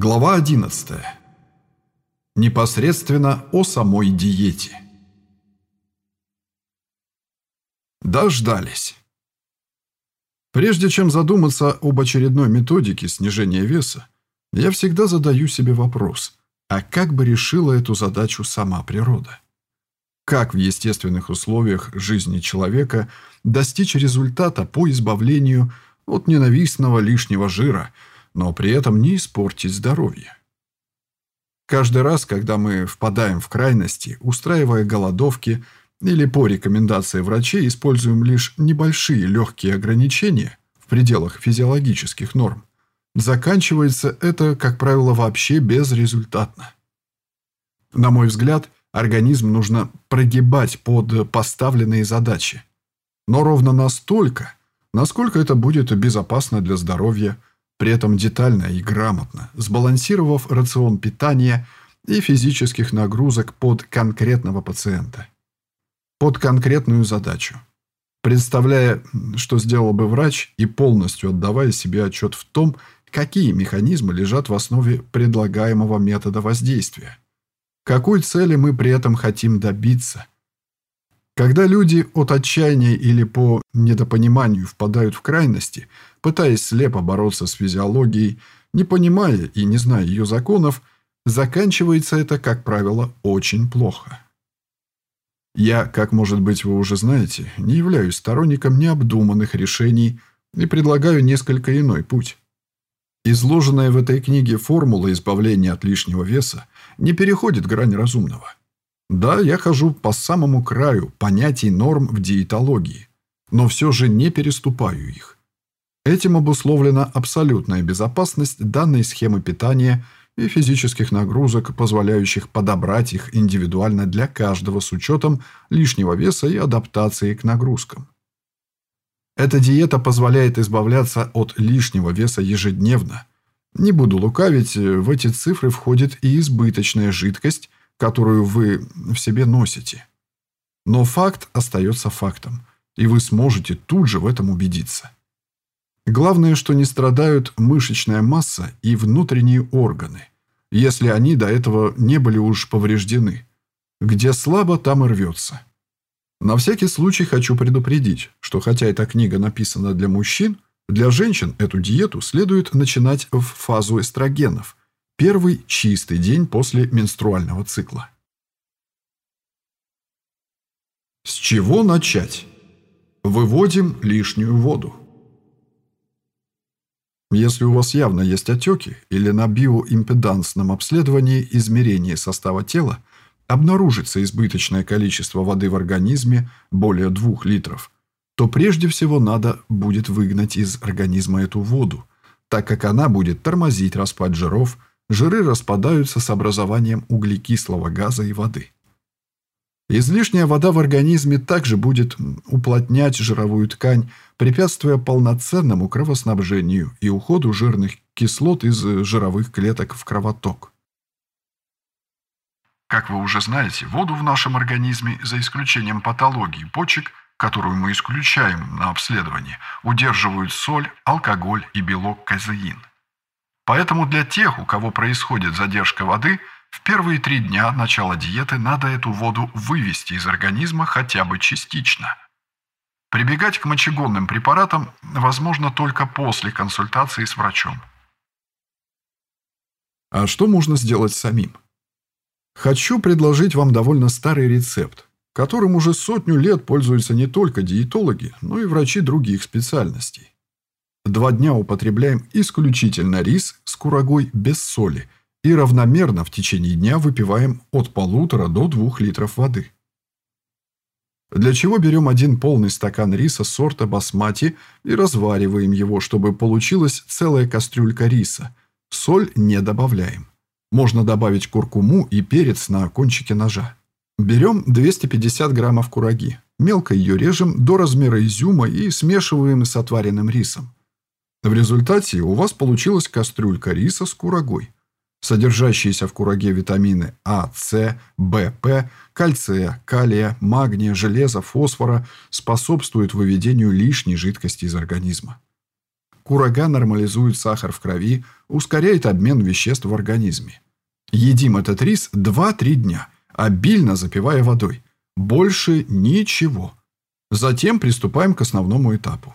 Глава 11. Непосредственно о самой диете. Дождались. Прежде чем задуматься об очередной методике снижения веса, я всегда задаю себе вопрос, а как бы решила эту задачу сама природа? Как в естественных условиях жизни человека достичь результата по избавлению от ненавистного лишнего жира – но при этом не испортить здоровье. Каждый раз, когда мы впадаем в крайности, устраивая голодовки или по рекомендации врачей используем лишь небольшие легкие ограничения в пределах физиологических норм, заканчивается это, как правило, вообще безрезультатно. На мой взгляд, организм нужно прогибать под поставленные задачи, но ровно настолько, насколько это будет безопасно для здоровья, при этом детально и грамотно, сбалансировав рацион питания и физических нагрузок под конкретного пациента. Под конкретную задачу. Представляя, что сделал бы врач, и полностью отдавая себе отчет в том, какие механизмы лежат в основе предлагаемого метода воздействия. Какой цели мы при этом хотим добиться – когда люди от отчаяния или по недопониманию впадают в крайности, пытаясь слепо бороться с физиологией, не понимая и не зная ее законов, заканчивается это, как правило, очень плохо. Я, как может быть вы уже знаете, не являюсь сторонником необдуманных решений и предлагаю несколько иной путь. Изложенная в этой книге формула избавления от лишнего веса не переходит грань разумного. Да, я хожу по самому краю понятий норм в диетологии, но все же не переступаю их. Этим обусловлена абсолютная безопасность данной схемы питания и физических нагрузок, позволяющих подобрать их индивидуально для каждого с учетом лишнего веса и адаптации к нагрузкам. Эта диета позволяет избавляться от лишнего веса ежедневно. Не буду лукавить, в эти цифры входит и избыточная жидкость, которую вы в себе носите. Но факт остается фактом, и вы сможете тут же в этом убедиться. Главное, что не страдают мышечная масса и внутренние органы, если они до этого не были уж повреждены. Где слабо, там и рвется. На всякий случай хочу предупредить, что хотя эта книга написана для мужчин, для женщин эту диету следует начинать в фазу эстрогенов, Первый чистый день после менструального цикла. С чего начать? Выводим лишнюю воду. Если у вас явно есть отеки или на биоимпедансном обследовании измерения состава тела обнаружится избыточное количество воды в организме более 2 литров, то прежде всего надо будет выгнать из организма эту воду, так как она будет тормозить распад жиров, жиры распадаются с образованием углекислого газа и воды. Излишняя вода в организме также будет уплотнять жировую ткань, препятствуя полноценному кровоснабжению и уходу жирных кислот из жировых клеток в кровоток. Как вы уже знаете, воду в нашем организме, за исключением патологии почек, которую мы исключаем на обследовании, удерживают соль, алкоголь и белок казеин. Поэтому для тех, у кого происходит задержка воды, в первые три дня начала диеты надо эту воду вывести из организма хотя бы частично. Прибегать к мочегонным препаратам возможно только после консультации с врачом. А что можно сделать самим? Хочу предложить вам довольно старый рецепт, которым уже сотню лет пользуются не только диетологи, но и врачи других специальностей. Два дня употребляем исключительно рис с курагой без соли и равномерно в течение дня выпиваем от полутора до двух литров воды. Для чего берем один полный стакан риса сорта басмати и развариваем его, чтобы получилась целая кастрюлька риса. Соль не добавляем. Можно добавить куркуму и перец на кончике ножа. Берем 250 граммов кураги. Мелко ее режем до размера изюма и смешиваем с отваренным рисом. В результате у вас получилась кастрюлька риса с курагой. Содержащиеся в кураге витамины А, С, В, П, кальция, калия, магния, железа, фосфора способствуют выведению лишней жидкости из организма. курага нормализует сахар в крови, ускоряет обмен веществ в организме. Едим этот рис 2-3 дня, обильно запивая водой. Больше ничего. Затем приступаем к основному этапу.